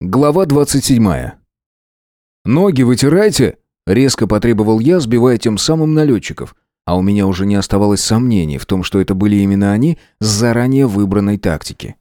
Глава 27. «Ноги вытирайте!» — резко потребовал я, сбивая тем самым налетчиков. А у меня уже не оставалось сомнений в том, что это были именно они с заранее выбранной тактики.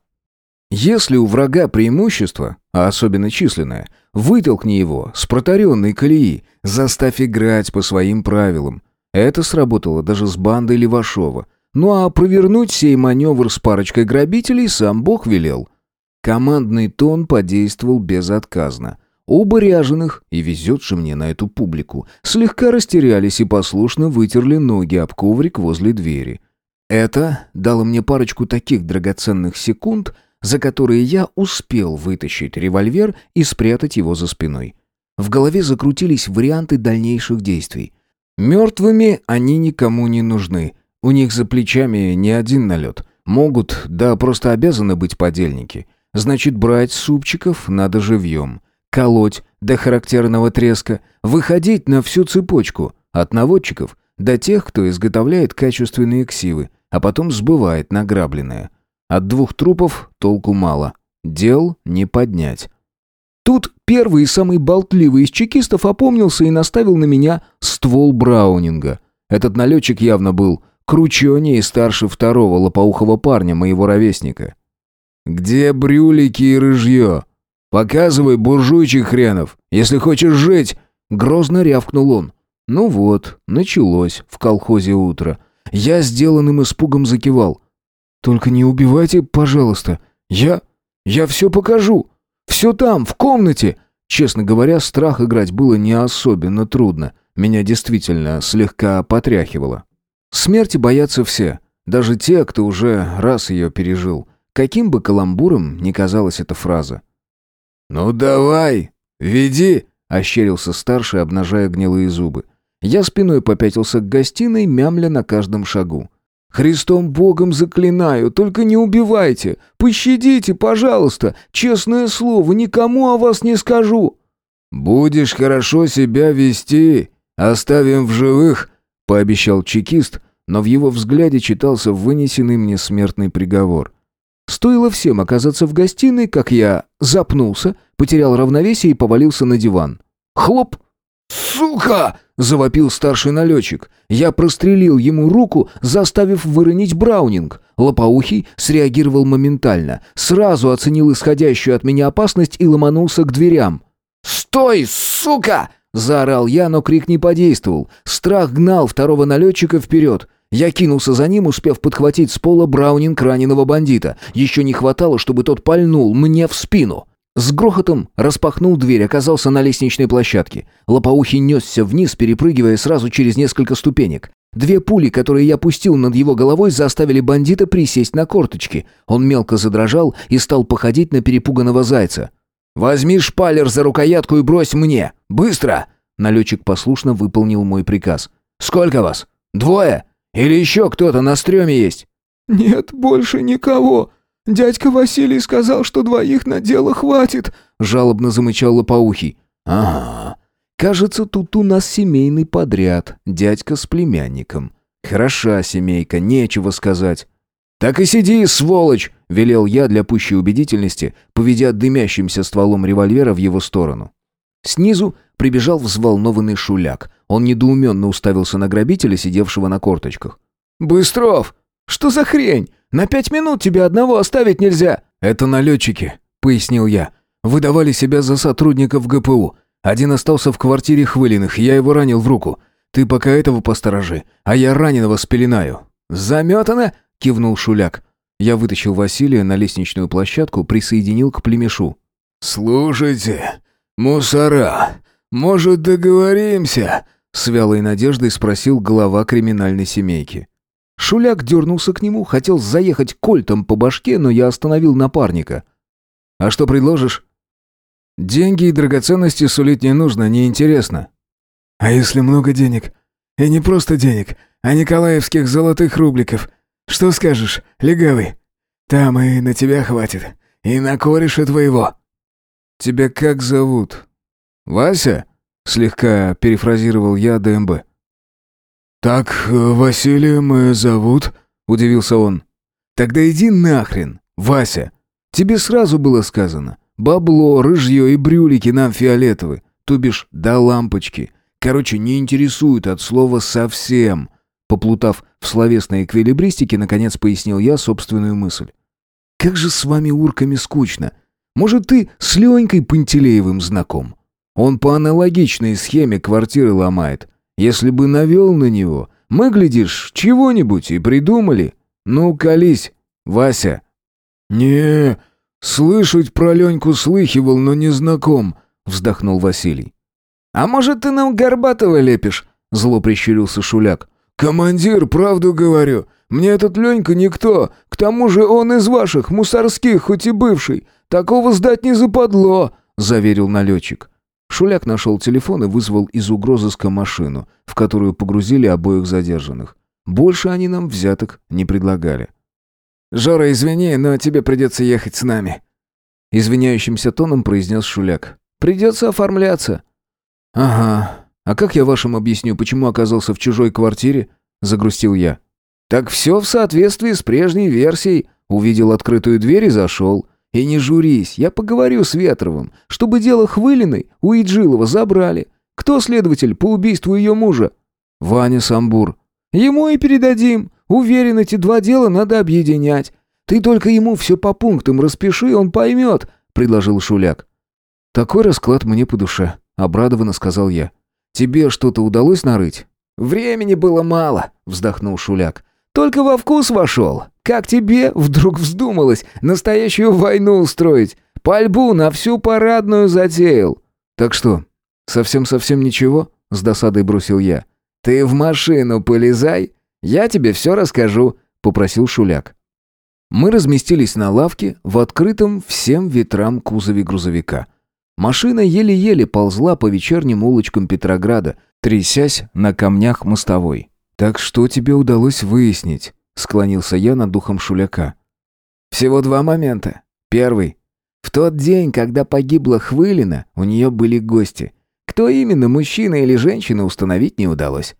Если у врага преимущество, а особенно численное, вытолкни его с протаренной колеи, заставь играть по своим правилам. Это сработало даже с бандой Левашова. Ну а провернуть сей маневр с парочкой грабителей сам Бог велел — Командный тон подействовал безотказно. Оба ряженых, и везет же мне на эту публику, слегка растерялись и послушно вытерли ноги об коврик возле двери. Это дало мне парочку таких драгоценных секунд, за которые я успел вытащить револьвер и спрятать его за спиной. В голове закрутились варианты дальнейших действий. Мертвыми они никому не нужны. У них за плечами не один налет. Могут, да просто обязаны быть подельники. Значит, брать супчиков надо живьем. Колоть до характерного треска. Выходить на всю цепочку. От наводчиков до тех, кто изготовляет качественные ксивы, а потом сбывает награбленное. От двух трупов толку мало. Дел не поднять. Тут первый и самый болтливый из чекистов опомнился и наставил на меня ствол Браунинга. Этот налетчик явно был крученее и старше второго лопоухого парня, моего ровесника. «Где брюлики и рыжье? Показывай, буржуйчик хренов, если хочешь жить!» Грозно рявкнул он. Ну вот, началось в колхозе утро. Я сделанным испугом закивал. «Только не убивайте, пожалуйста. Я... я все покажу. Все там, в комнате!» Честно говоря, страх играть было не особенно трудно. Меня действительно слегка потряхивало. Смерти боятся все, даже те, кто уже раз ее пережил. Каким бы каламбуром ни казалась эта фраза. «Ну давай, веди!» — ощерился старший, обнажая гнилые зубы. Я спиной попятился к гостиной, мямля на каждом шагу. «Христом Богом заклинаю, только не убивайте! Пощадите, пожалуйста! Честное слово, никому о вас не скажу!» «Будешь хорошо себя вести, оставим в живых!» — пообещал чекист, но в его взгляде читался вынесенный мне смертный приговор. Стоило всем оказаться в гостиной, как я запнулся, потерял равновесие и повалился на диван. Хлоп! «Сука!» — завопил старший налетчик. Я прострелил ему руку, заставив выронить Браунинг. Лопоухий среагировал моментально, сразу оценил исходящую от меня опасность и ломанулся к дверям. «Стой, сука!» — заорал я, но крик не подействовал. Страх гнал второго налетчика вперед. Я кинулся за ним, успев подхватить с пола браунинг раненого бандита. Еще не хватало, чтобы тот пальнул мне в спину. С грохотом распахнул дверь, оказался на лестничной площадке. Лопоухий несся вниз, перепрыгивая сразу через несколько ступенек. Две пули, которые я пустил над его головой, заставили бандита присесть на корточки. Он мелко задрожал и стал походить на перепуганного зайца. «Возьми шпалер за рукоятку и брось мне! Быстро!» Налетчик послушно выполнил мой приказ. «Сколько вас? Двое? Или еще кто-то на стреме есть?» «Нет, больше никого. Дядька Василий сказал, что двоих на дело хватит», — жалобно замычал Лопоухий. «Ага. Кажется, тут у нас семейный подряд, дядька с племянником. Хороша семейка, нечего сказать». «Так и сиди, сволочь!» — велел я для пущей убедительности, поведя дымящимся стволом револьвера в его сторону. Снизу прибежал взволнованный шуляк. Он недоуменно уставился на грабителя, сидевшего на корточках. «Быстров! Что за хрень? На пять минут тебя одного оставить нельзя!» «Это налетчики», — пояснил я. «Выдавали себя за сотрудников ГПУ. Один остался в квартире Хвылиных, я его ранил в руку. Ты пока этого посторожи, а я раненого спеленаю». «Заметано?» — кивнул Шуляк. Я вытащил Василия на лестничную площадку, присоединил к племешу. «Слушайте, мусора, может, договоримся?» С вялой надеждой спросил глава криминальной семейки. Шуляк дернулся к нему, хотел заехать кольтом по башке, но я остановил напарника. «А что предложишь?» «Деньги и драгоценности сулить не нужно, неинтересно». «А если много денег? И не просто денег, а николаевских золотых рубликов. Что скажешь, легавый? Там и на тебя хватит, и на кореша твоего». «Тебя как зовут?» «Вася?» Слегка перефразировал я ДМБ. «Так э, Василием и зовут?» — удивился он. «Тогда иди нахрен, Вася. Тебе сразу было сказано. Бабло, рыжье и брюлики нам фиолетовы, то бишь до лампочки. Короче, не интересует от слова совсем. Поплутав в словесной эквилибристике, наконец пояснил я собственную мысль. Как же с вами урками скучно. Может, ты с Ленькой Пантелеевым знаком? Он по аналогичной схеме квартиры ломает. Если бы навел на него, мы, глядишь, чего-нибудь и придумали. Ну, колись, Вася». «Не, слышать про Леньку слыхивал, но не знаком», — вздохнул Василий. «А может, ты нам Горбатова лепишь?» — зло прищурился Шуляк. «Командир, правду говорю. Мне этот Ленька никто. К тому же он из ваших, мусорских, хоть и бывший. Такого сдать не западло», — заверил налетчик. Шуляк нашел телефон и вызвал из угрозыска машину, в которую погрузили обоих задержанных. Больше они нам взяток не предлагали. «Жора, извини, но тебе придется ехать с нами», — извиняющимся тоном произнес Шуляк. «Придется оформляться». «Ага. А как я вашим объясню, почему оказался в чужой квартире?» — загрустил я. «Так все в соответствии с прежней версией. Увидел открытую дверь и зашел. И не журись, я поговорю с Ветровым, чтобы дело Хвылиной у Иджилова забрали. Кто следователь по убийству ее мужа?» «Ваня Самбур». «Ему и передадим. Уверен, эти два дела надо объединять. Ты только ему все по пунктам распиши, он поймет», — предложил Шуляк. «Такой расклад мне по душе», — обрадованно сказал я. «Тебе что-то удалось нарыть?» «Времени было мало», — вздохнул Шуляк. «Только во вкус вошел. Как тебе вдруг вздумалось настоящую войну устроить? Пальбу на всю парадную затеял». «Так что, совсем-совсем ничего?» — с досадой бросил я. «Ты в машину полезай, я тебе все расскажу», — попросил Шуляк. Мы разместились на лавке в открытом всем ветрам кузове грузовика. Машина еле-еле ползла по вечерним улочкам Петрограда, трясясь на камнях мостовой. «Так что тебе удалось выяснить?» — склонился я над духом Шуляка. «Всего два момента. Первый. В тот день, когда погибла Хвылина, у нее были гости. Кто именно, мужчина или женщина, установить не удалось.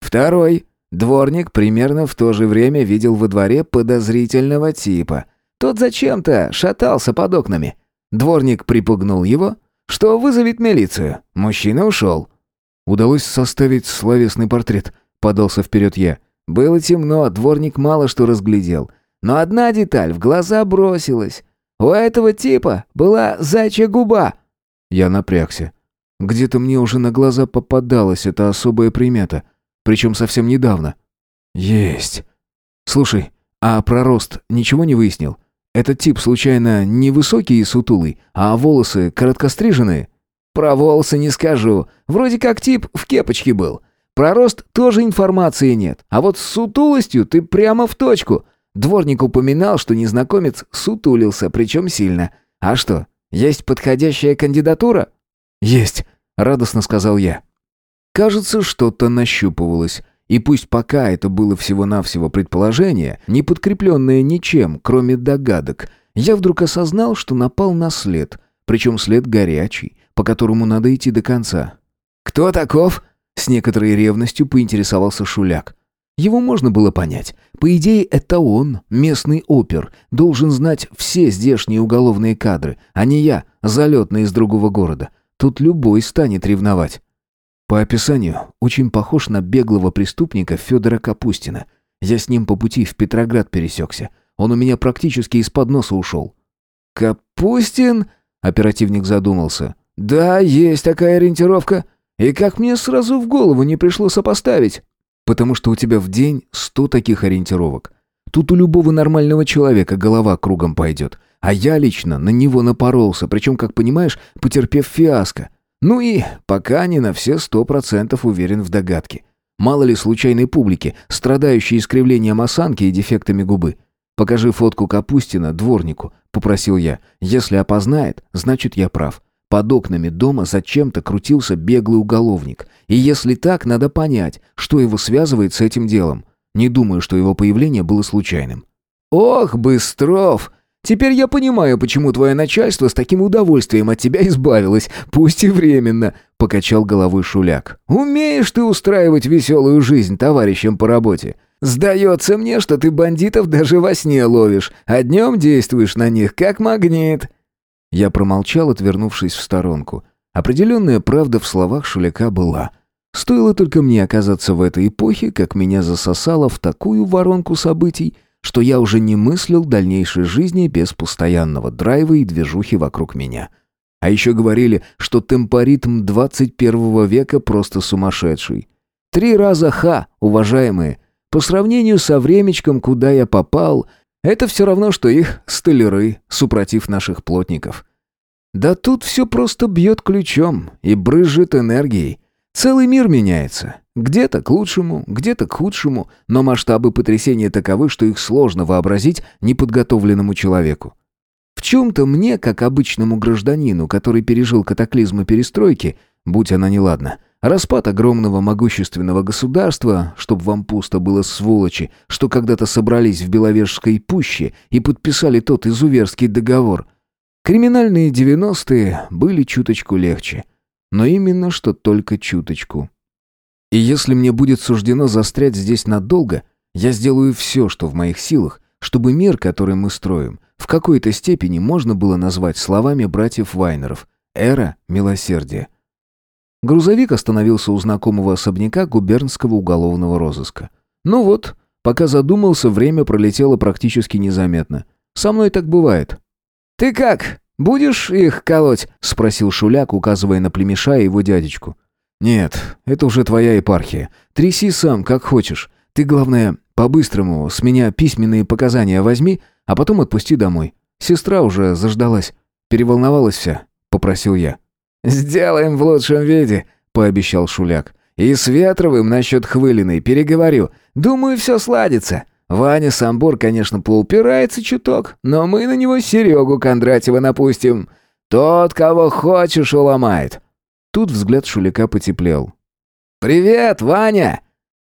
Второй. Дворник примерно в то же время видел во дворе подозрительного типа. Тот зачем-то шатался под окнами. Дворник припугнул его, что вызовет милицию. Мужчина ушел. Удалось составить словесный портрет, подался вперед я. Было темно, дворник мало что разглядел. Но одна деталь в глаза бросилась. У этого типа была зайчья губа. Я напрягся. Где-то мне уже на глаза попадалась эта особая примета. Причем совсем недавно. Есть. Слушай, а про рост ничего не выяснил? Этот тип, случайно, не высокий и сутулый, а волосы короткостриженные? Про волосы не скажу. Вроде как тип в кепочке был. Про рост тоже информации нет. А вот с сутулостью ты прямо в точку. Дворник упоминал, что незнакомец сутулился, причем сильно. А что, есть подходящая кандидатура? Есть, радостно сказал я. Кажется, что-то нащупывалось. И пусть пока это было всего-навсего предположение, не подкрепленное ничем, кроме догадок, я вдруг осознал, что напал на след, причем след горячий, по которому надо идти до конца. «Кто таков?» — с некоторой ревностью поинтересовался Шуляк. Его можно было понять. По идее, это он, местный опер, должен знать все здешние уголовные кадры, а не я, залетный из другого города. Тут любой станет ревновать. По описанию, очень похож на беглого преступника Федора Капустина. Я с ним по пути в Петроград пересекся. Он у меня практически из-под носа ушел. «Капустин?» — оперативник задумался. «Да, есть такая ориентировка. И как мне сразу в голову не пришло сопоставить?» «Потому что у тебя в день сто таких ориентировок. Тут у любого нормального человека голова кругом пойдет. А я лично на него напоролся, причем, как понимаешь, потерпев фиаско. Ну и пока не на все сто процентов уверен в догадке. Мало ли случайной публики, страдающей искривлением осанки и дефектами губы. «Покажи фотку Капустина дворнику», — попросил я. «Если опознает, значит я прав. Под окнами дома зачем-то крутился беглый уголовник. И если так, надо понять, что его связывает с этим делом. Не думаю, что его появление было случайным». «Ох, Быстров!» Теперь я понимаю, почему твое начальство с таким удовольствием от тебя избавилось, пусть и временно», — покачал головой Шуляк. «Умеешь ты устраивать веселую жизнь товарищам по работе. Сдается мне, что ты бандитов даже во сне ловишь, а днем действуешь на них как магнит». Я промолчал, отвернувшись в сторонку. Определенная правда в словах Шуляка была. Стоило только мне оказаться в этой эпохе, как меня засосало в такую воронку событий, что я уже не мыслил дальнейшей жизни без постоянного драйва и движухи вокруг меня. А еще говорили, что темпоритм 21 века просто сумасшедший. Три раза ха, уважаемые. По сравнению со времечком, куда я попал, это все равно, что их столяры, супротив наших плотников. Да тут все просто бьет ключом и брызжет энергией. Целый мир меняется. Где-то к лучшему, где-то к худшему, но масштабы потрясения таковы, что их сложно вообразить неподготовленному человеку. В чем-то мне, как обычному гражданину, который пережил катаклизмы перестройки, будь она неладна, распад огромного могущественного государства, чтоб вам пусто было сволочи, что когда-то собрались в Беловежской пуще и подписали тот изуверский договор. Криминальные девяностые были чуточку легче. Но именно что только чуточку. И если мне будет суждено застрять здесь надолго, я сделаю все, что в моих силах, чтобы мир, который мы строим, в какой-то степени можно было назвать словами братьев Вайнеров «эра милосердия». Грузовик остановился у знакомого особняка губернского уголовного розыска. Ну вот, пока задумался, время пролетело практически незаметно. Со мной так бывает. «Ты как? Будешь их колоть?» — спросил Шуляк, указывая на племеша и его дядечку. «Нет, это уже твоя епархия. Тряси сам, как хочешь. Ты, главное, по-быстрому с меня письменные показания возьми, а потом отпусти домой. Сестра уже заждалась. Переволновалась вся», — попросил я. «Сделаем в лучшем виде», — пообещал Шуляк. «И с Ветровым насчет Хвылиной переговорю. Думаю, все сладится. Ваня Самбор, конечно, поупирается чуток, но мы на него Серегу Кондратьева напустим. Тот, кого хочешь, уломает». Тут взгляд Шуляка потеплел. «Привет, Ваня!»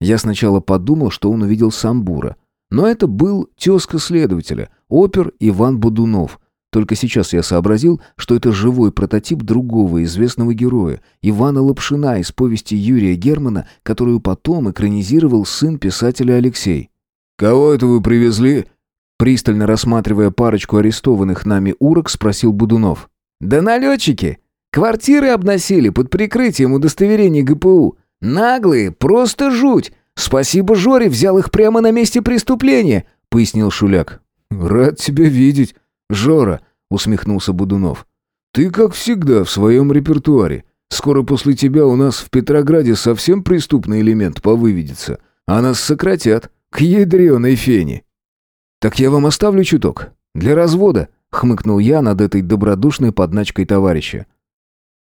Я сначала подумал, что он увидел Самбура. Но это был тезка следователя, опер Иван Будунов. Только сейчас я сообразил, что это живой прототип другого известного героя, Ивана Лапшина из повести Юрия Германа, которую потом экранизировал сын писателя Алексей. «Кого это вы привезли?» Пристально рассматривая парочку арестованных нами урок, спросил Будунов. «Да налетчики! Квартиры обносили под прикрытием удостоверений ГПУ. Наглые, просто жуть! Спасибо Жоре, взял их прямо на месте преступления!» — пояснил Шуляк. «Рад тебя видеть, Жора!» — усмехнулся Будунов. «Ты, как всегда, в своем репертуаре. Скоро после тебя у нас в Петрограде совсем преступный элемент повыведется, а нас сократят к ядреной фене». «Так я вам оставлю чуток. Для развода», — хмыкнул я над этой добродушной подначкой товарища.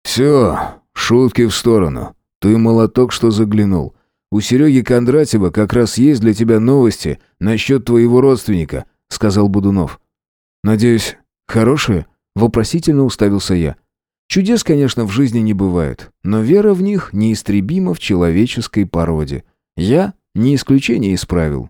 «Все, шутки в сторону. Ты молоток, что заглянул. У Сереги Кондратьева как раз есть для тебя новости насчет твоего родственника», — сказал Будунов. «Надеюсь, хорошие?» — вопросительно уставился я. Чудес, конечно, в жизни не бывает, но вера в них неистребима в человеческой породе. Я не исключение исправил.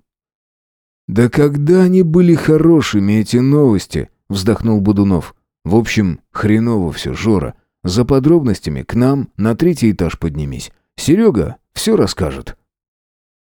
«Да когда они были хорошими, эти новости?» — вздохнул Будунов. «В общем, хреново все, Жора. За подробностями к нам на третий этаж поднимись. Серега все расскажет».